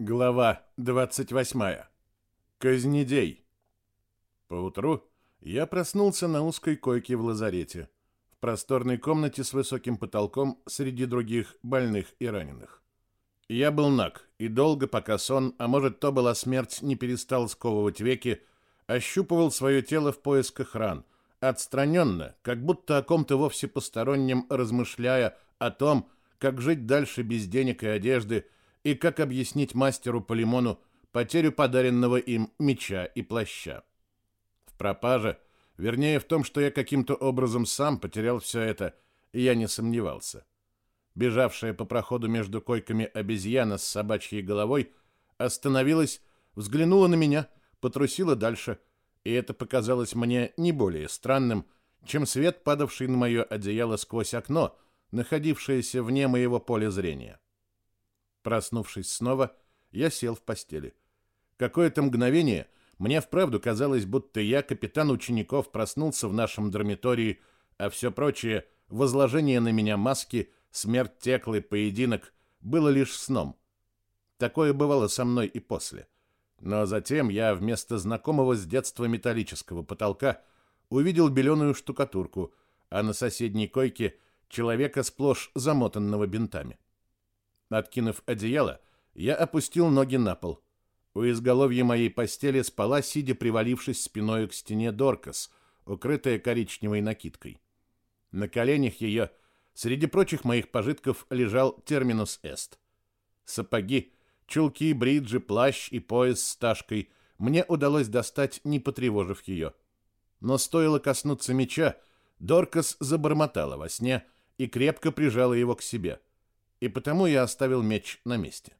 Глава 28. Казнедей. Поутру я проснулся на узкой койке в лазарете, в просторной комнате с высоким потолком среди других больных и раненых. Я был наг, и долго, пока сон, а может, то была смерть, не перестал сковывать веки, ощупывал свое тело в поисках ран, отстраненно, как будто о ком-то вовсе постороннем, размышляя о том, как жить дальше без денег и одежды, и как объяснить мастеру Полимону потерю подаренного им меча и плаща. В пропаже, вернее в том, что я каким-то образом сам потерял все это, я не сомневался. Бежавшая по проходу между койками обезьяна с собачьей головой остановилась, взглянула на меня, потрусила дальше, и это показалось мне не более странным, чем свет, падавший на мое одеяло сквозь окно, находившееся вне моего поля зрения. Проснувшись снова, я сел в постели. Какое-то мгновение мне вправду казалось, будто я, капитан учеников, проснулся в нашем дормитории, а все прочее, возложение на меня маски, смерть теклый, поединок, было лишь сном. Такое бывало со мной и после. Но затем я вместо знакомого с детства металлического потолка увидел беленую штукатурку, а на соседней койке человека сплошь замотанного бинтами. Откинув одеяло, я опустил ноги на пол. У изголовья моей постели спала, сидя привалившись спиной к стене Доркас, укрытая коричневой накидкой. На коленях ее, среди прочих моих пожитков, лежал терминус эст. Сапоги, чулки, бриджи, плащ и пояс с ташкой мне удалось достать, не потревожив ее. Но стоило коснуться меча, Доркас забормотала во сне и крепко прижала его к себе — и потому я оставил меч на месте.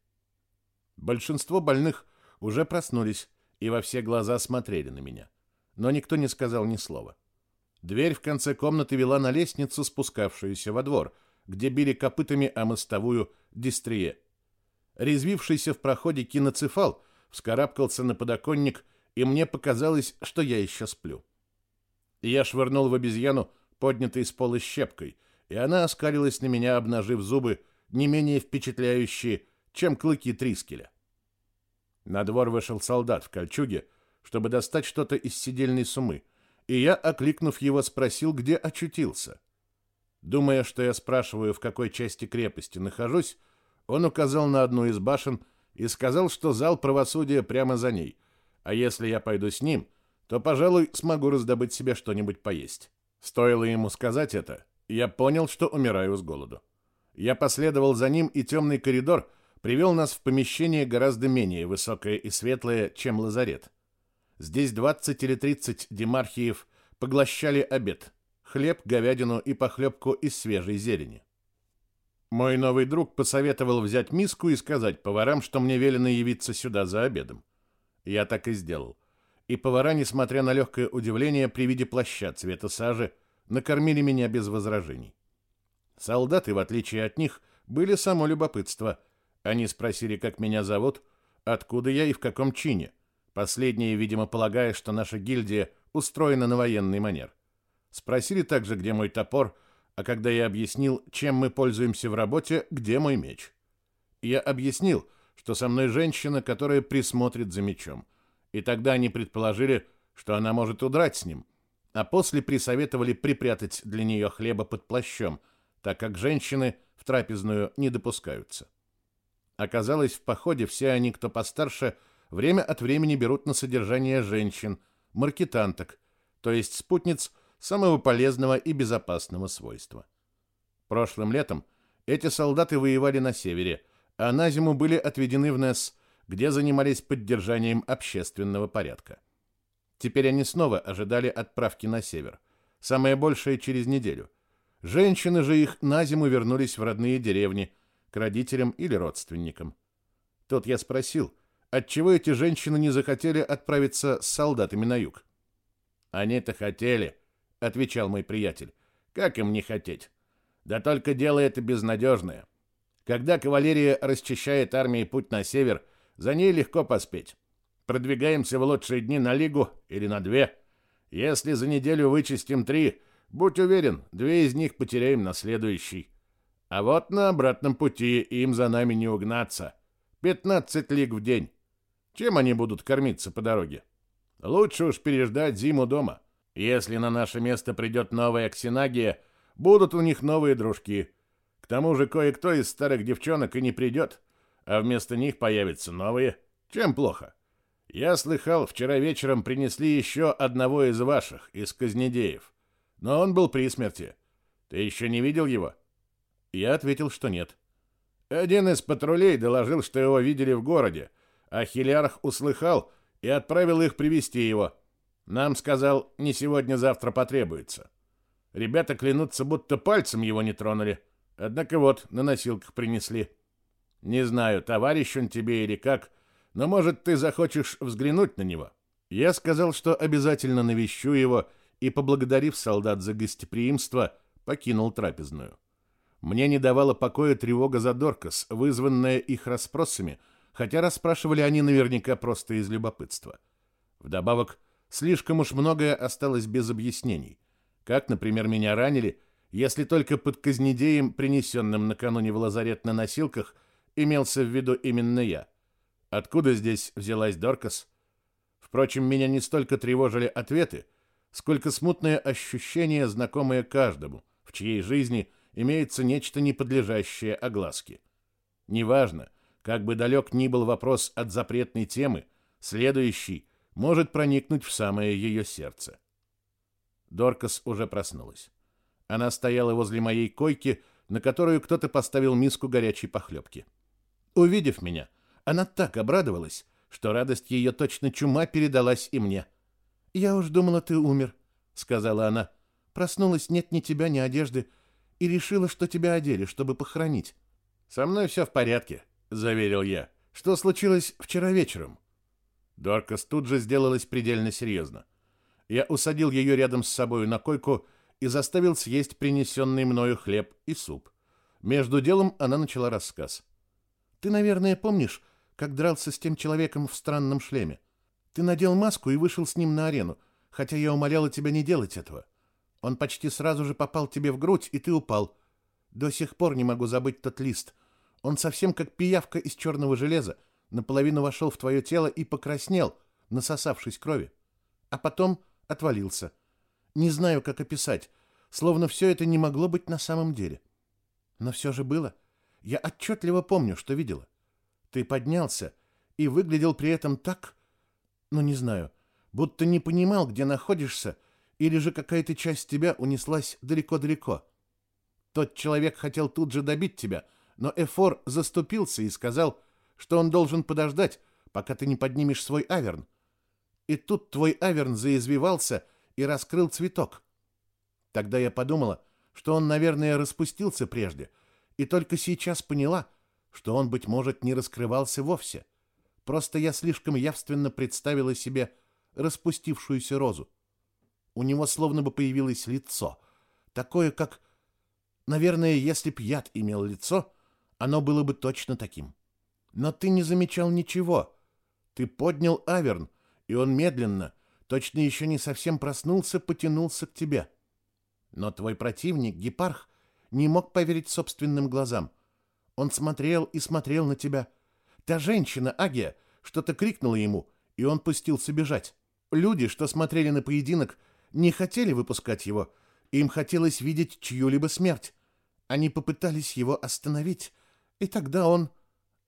Большинство больных уже проснулись и во все глаза смотрели на меня, но никто не сказал ни слова. Дверь в конце комнаты вела на лестницу, спускавшуюся во двор, где били копытами о мостовую дистрие. Резвившийся в проходе киноцефал вскарабкался на подоконник, и мне показалось, что я еще сплю. Я швырнул в обезьяну, поднятой с пола щепкой, и она оскалилась на меня, обнажив зубы, не менее впечатляющие, чем клыки Трискеля. На двор вышел солдат в кольчуге, чтобы достать что-то из сидельной сумы, и я, окликнув его, спросил, где очутился. Думая, что я спрашиваю, в какой части крепости нахожусь, он указал на одну из башен и сказал, что зал правосудия прямо за ней, а если я пойду с ним, то, пожалуй, смогу раздобыть себе что-нибудь поесть. Стоило ему сказать это, я понял, что умираю с голоду. Я последовал за ним, и темный коридор привел нас в помещение гораздо менее высокое и светлое, чем лазарет. Здесь 20 или 30 демархиев поглощали обед – хлеб, говядину и похлебку из свежей зелени. Мой новый друг посоветовал взять миску и сказать поварам, что мне велено явиться сюда за обедом. Я так и сделал. И повара, несмотря на легкое удивление при виде плаща цвета сажи, накормили меня без возражений. Солдаты, в отличие от них, были само любопытство. Они спросили, как меня зовут, откуда я и в каком чине. Последние, видимо, полагая, что наша гильдия устроена на военный манер. Спросили также, где мой топор, а когда я объяснил, чем мы пользуемся в работе, где мой меч. Я объяснил, что со мной женщина, которая присмотрит за мечом. И тогда они предположили, что она может удрать с ним, а после присоветовали припрятать для нее хлеба под плащом – так как женщины в трапезную не допускаются. Оказалось, в походе все они, кто постарше, время от времени берут на содержание женщин, маркетанток, то есть спутниц самого полезного и безопасного свойства. Прошлым летом эти солдаты воевали на севере, а на зиму были отведены в Несс, где занимались поддержанием общественного порядка. Теперь они снова ожидали отправки на север, самое большее через неделю – Женщины же их на зиму вернулись в родные деревни, к родителям или родственникам. Тут я спросил, отчего эти женщины не захотели отправиться с солдатами на юг. «Они-то хотели», — отвечал мой приятель. «Как им не хотеть? Да только дело это безнадежное. Когда кавалерия расчищает армии путь на север, за ней легко поспеть. Продвигаемся в лучшие дни на лигу или на две. Если за неделю вычистим три, Будь уверен, две из них потеряем на следующий. А вот на обратном пути им за нами не угнаться. 15 лиг в день. Чем они будут кормиться по дороге? Лучше уж переждать зиму дома. Если на наше место придет новая ксенагия, будут у них новые дружки. К тому же кое-кто из старых девчонок и не придет, а вместо них появятся новые. Чем плохо? Я слыхал, вчера вечером принесли еще одного из ваших, из Казнедеев. Но он был при смерти. Ты еще не видел его? Я ответил, что нет. Один из патрулей доложил, что его видели в городе, а Хилярх услыхал и отправил их привести его. Нам сказал, не сегодня-завтра потребуется. Ребята клянутся, будто пальцем его не тронули. Однако вот, на носилках принесли. Не знаю, товарищ он тебе или как, но, может, ты захочешь взглянуть на него. Я сказал, что обязательно навещу его, и, поблагодарив солдат за гостеприимство, покинул трапезную. Мне не давала покоя тревога за Доркас, вызванная их расспросами, хотя расспрашивали они наверняка просто из любопытства. Вдобавок, слишком уж многое осталось без объяснений. Как, например, меня ранили, если только под казнедеем, принесенным накануне в лазарет на носилках, имелся в виду именно я. Откуда здесь взялась Доркас? Впрочем, меня не столько тревожили ответы, сколько смутное ощущение, знакомое каждому, в чьей жизни – имеется нечто неподлежащее огласке. Неважно, как бы далек ни был вопрос от запретной темы, следующий может проникнуть в самое ее сердце. Доркас уже проснулась. Она стояла возле моей койки, на которую кто-то поставил миску горячей похлебки. Увидев меня, она так обрадовалась, что радость ее точно чума передалась и мне. «Я уж думала, ты умер», — сказала она. «Проснулась, нет ни тебя, ни одежды, и решила, что тебя одели, чтобы похоронить. Со мной все в порядке, заверил я. Что случилось вчера вечером? Доркас тут же сделалась предельно серьезно. Я усадил ее рядом с собой на койку и заставил съесть принесенный мною хлеб и суп. Между делом она начала рассказ. Ты, наверное, помнишь, как дрался с тем человеком в странном шлеме? Ты надел маску и вышел с ним на арену, хотя я умоляла тебя не делать этого. Он почти сразу же попал тебе в грудь, и ты упал. До сих пор не могу забыть тот лист. Он совсем как пиявка из черного железа, наполовину вошел в твое тело и покраснел, насосавшись крови. А потом отвалился. Не знаю, как описать, словно все это не могло быть на самом деле. Но все же было. Я отчетливо помню, что видела. Ты поднялся и выглядел при этом так, ну не знаю, будто не понимал, где находишься, или же какая-то часть тебя унеслась далеко-далеко. Тот человек хотел тут же добить тебя, но Эфор заступился и сказал, что он должен подождать, пока ты не поднимешь свой аверн. И тут твой аверн заизвивался и раскрыл цветок. Тогда я подумала, что он, наверное, распустился прежде, и только сейчас поняла, что он, быть может, не раскрывался вовсе. Просто я слишком явственно представила себе распустившуюся розу. У него словно бы появилось лицо, такое, как... Наверное, если б яд имел лицо, оно было бы точно таким. Но ты не замечал ничего. Ты поднял Аверн, и он медленно, точно еще не совсем проснулся, потянулся к тебе. Но твой противник, Гепарх, не мог поверить собственным глазам. Он смотрел и смотрел на тебя. Та женщина, Агия, что-то крикнула ему, и он пустился бежать. Люди, что смотрели на поединок, не хотели выпускать его. Им хотелось видеть чью-либо смерть. Они попытались его остановить, и тогда он...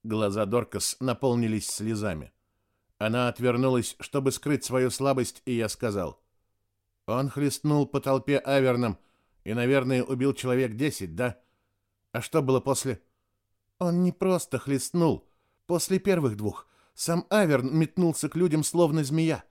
Глаза Доркас наполнились слезами. Она отвернулась, чтобы скрыть свою слабость, и я сказал. Он хлестнул по толпе Аверном и, наверное, убил человек десять, да? А что было после? Он не просто хлестнул. После первых двух сам Аверн метнулся к людям, словно змея.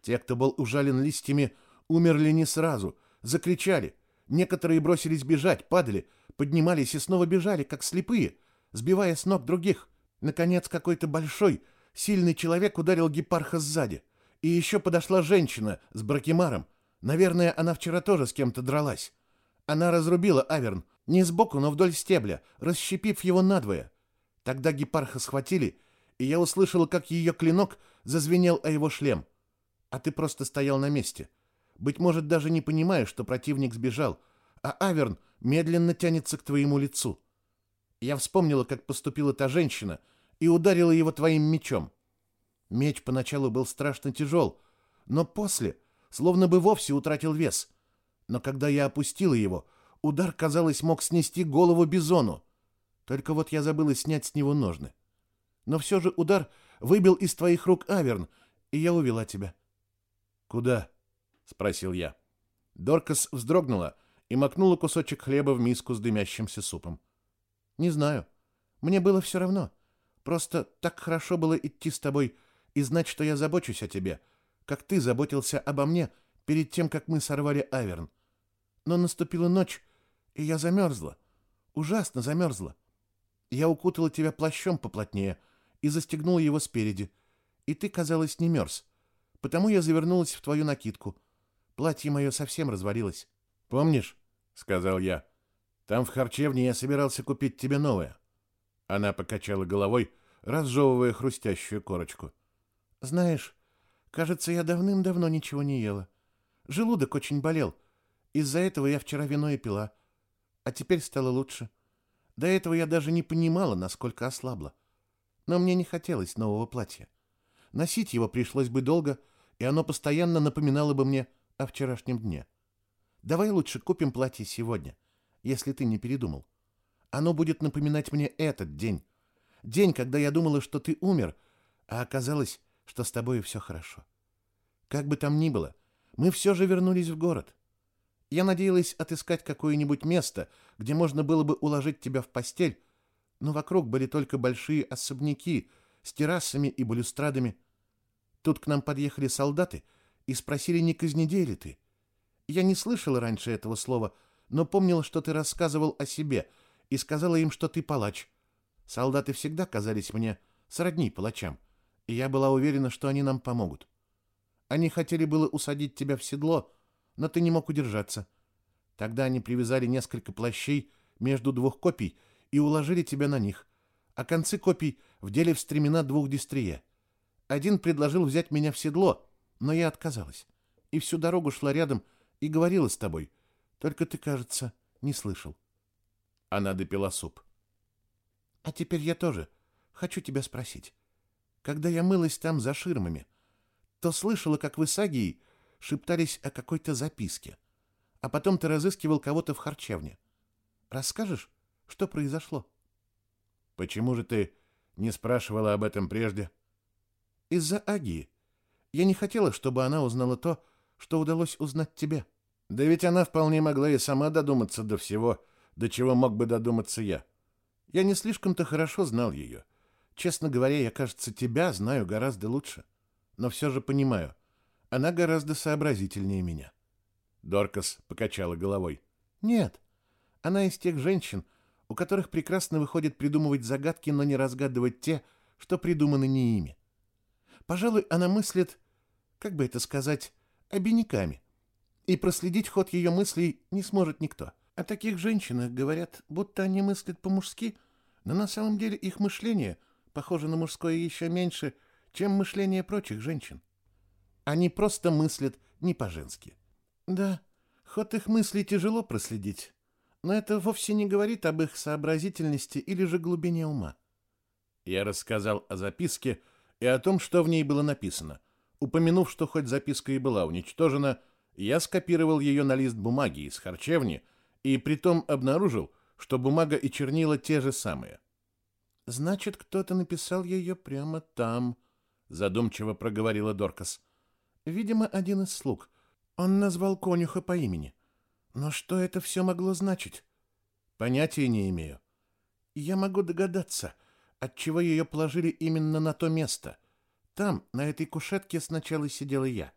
Те, кто был ужален листьями, Умерли не сразу, закричали. Некоторые бросились бежать, падали, поднимались и снова бежали, как слепые, сбивая с ног других. Наконец какой-то большой, сильный человек ударил гепарха сзади. И еще подошла женщина с бракемаром. Наверное, она вчера тоже с кем-то дралась. Она разрубила Аверн, не сбоку, но вдоль стебля, расщепив его надвое. Тогда гепарха схватили, и я услышала, как ее клинок зазвенел о его шлем. А ты просто стоял на месте — быть может, даже не понимая, что противник сбежал, а Аверн медленно тянется к твоему лицу. Я вспомнила, как поступила та женщина, и ударила его твоим мечом. Меч поначалу был страшно тяжел, но после словно бы вовсе утратил вес. Но когда я опустила его, удар, казалось, мог снести голову бизону. Только вот я забыла снять с него ножны. Но все же удар выбил из твоих рук Аверн, и я увела тебя. Куда? спросил я. Доркас вздрогнула и макнула кусочек хлеба в миску с дымящимся супом. Не знаю. Мне было все равно. Просто так хорошо было идти с тобой и знать, что я забочусь о тебе, как ты заботился обо мне перед тем, как мы сорвали Аверн. Но наступила ночь, и я замерзла. Ужасно замерзла. Я укутала тебя плащом поплотнее и застегнула его спереди. И ты, казалось, не мерз. Потому я завернулась в твою накидку. Платье мое совсем развалилось. Помнишь, — сказал я, — там в харчевне я собирался купить тебе новое. Она покачала головой, разжевывая хрустящую корочку. Знаешь, кажется, я давным-давно ничего не ела. Желудок очень болел. Из-за этого я вчера вино и пила. А теперь стало лучше. — до этого я даже не понимала, насколько ослабла. Но мне не хотелось нового платья. Носить его пришлось бы долго, и оно постоянно напоминало бы мне о вчерашнем дне. Давай лучше купим платье сегодня, если ты не передумал. Оно будет напоминать мне этот день. День, когда я думала, что ты умер, а оказалось, что с тобой все хорошо. Как бы там ни было, мы все же вернулись в город. Я надеялась отыскать какое-нибудь место, где можно было бы уложить тебя в постель, но вокруг были только большие особняки с террасами и балюстрадами. Тут к нам подъехали солдаты и спросили, не казнедей ли ты. Я не слышала раньше этого слова, но помнила, что ты рассказывал о себе, и сказала им, что ты палач. Солдаты всегда казались мне сродни палачам, и я была уверена, что они нам помогут. Они хотели было усадить тебя в седло, но ты не мог удержаться. Тогда они привязали несколько плащей между двух копий и уложили тебя на них, а концы копий вдели в стремена двух дистрия. Один предложил взять меня в седло, но я отказалась. И всю дорогу шла рядом и говорила с тобой. Только ты, кажется, не слышал. Она допила суп. А теперь я тоже хочу тебя спросить. Когда я мылась там за ширмами, то слышала, как вы с Агией шептались о какой-то записке. А потом ты разыскивал кого-то в харчевне. Расскажешь, что произошло? Почему же ты не спрашивала об этом прежде? Из-за Агии. Я не хотела, чтобы она узнала то, что удалось узнать тебе. Да ведь она вполне могла и сама додуматься до всего, до чего мог бы додуматься я. Я не слишком-то хорошо знал ее. Честно говоря, я, кажется, тебя знаю гораздо лучше. Но все же понимаю, она гораздо сообразительнее меня. Доркас покачала головой. Нет, она из тех женщин, у которых прекрасно выходит придумывать загадки, но не разгадывать те, что придуманы не ими. Пожалуй, она мыслит, как бы это сказать, обиняками. И проследить ход ее мыслей не сможет никто. О таких женщинах говорят, будто они мыслят по-мужски, но на самом деле их мышление похоже на мужское еще меньше, чем мышление прочих женщин. Они просто мыслят не по-женски. Да, ход их мыслей тяжело проследить, но это вовсе не говорит об их сообразительности или же глубине ума. Я рассказал о записке и о том, что в ней было написано. Упомянув, что хоть записка и была уничтожена, я скопировал ее на лист бумаги из харчевни и притом обнаружил, что бумага и чернила те же самые. «Значит, кто-то написал ее прямо там», — задумчиво проговорила Доркас. Видимо, один из слуг. Он назвал конюха по имени. Но что это все могло значить? Понятия не имею. Я могу догадаться, отчего ее положили именно на то место. Там, на этой кушетке, сначала сидела я.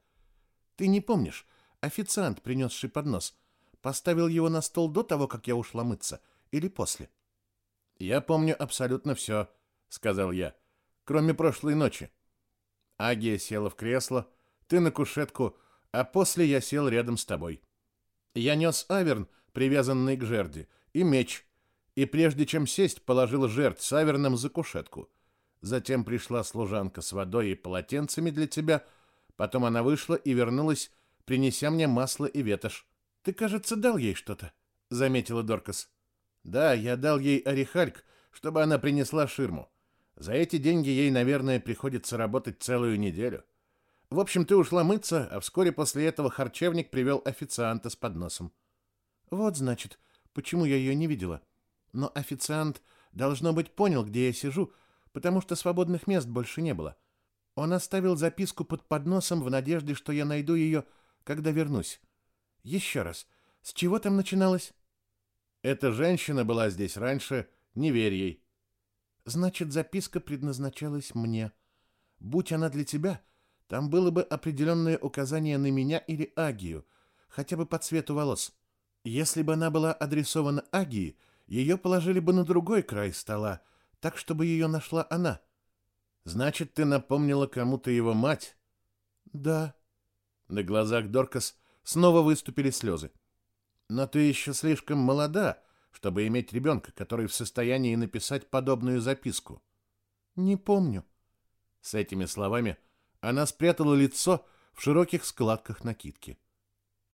Ты не помнишь, официант, принесший поднос, поставил его на стол до того, как я ушла мыться, или после? Я помню абсолютно все, сказал я, кроме прошлой ночи. Агия села в кресло, ты на кушетку, а после я сел рядом с тобой. Я нес аверн, привязанный к жерди, и меч, и прежде чем сесть, положил жерд с аверном за кушетку. Затем пришла служанка с водой и полотенцами для тебя, потом она вышла и вернулась, принеся мне масло и ветошь. Ты, кажется, дал ей что-то, заметила Доркас. Да, я дал ей орехальк, чтобы она принесла ширму. За эти деньги ей, наверное, приходится работать целую неделю. В общем, ты ушла мыться, а вскоре после этого харчевник привел официанта с подносом. Вот, значит, почему я ее не видела. Но официант, должно быть, понял, где я сижу, потому что свободных мест больше не было. Он оставил записку под подносом в надежде, что я найду ее, когда вернусь. Еще раз, с чего там начиналось? Эта женщина была здесь раньше, не верь ей. Значит, записка предназначалась мне. Будь она для тебя, там было бы определенное указание на меня или Агию, хотя бы по цвету волос. Если бы она была адресована Агии, ее положили бы на другой край стола, так, чтобы ее нашла она. Значит, ты напомнила кому-то его мать? Да. На глазах Доркас снова выступили слезы. Но ты еще слишком молода, чтобы иметь ребенка, который в состоянии написать подобную записку. Не помню. С этими словами она спрятала лицо в широких складках накидки.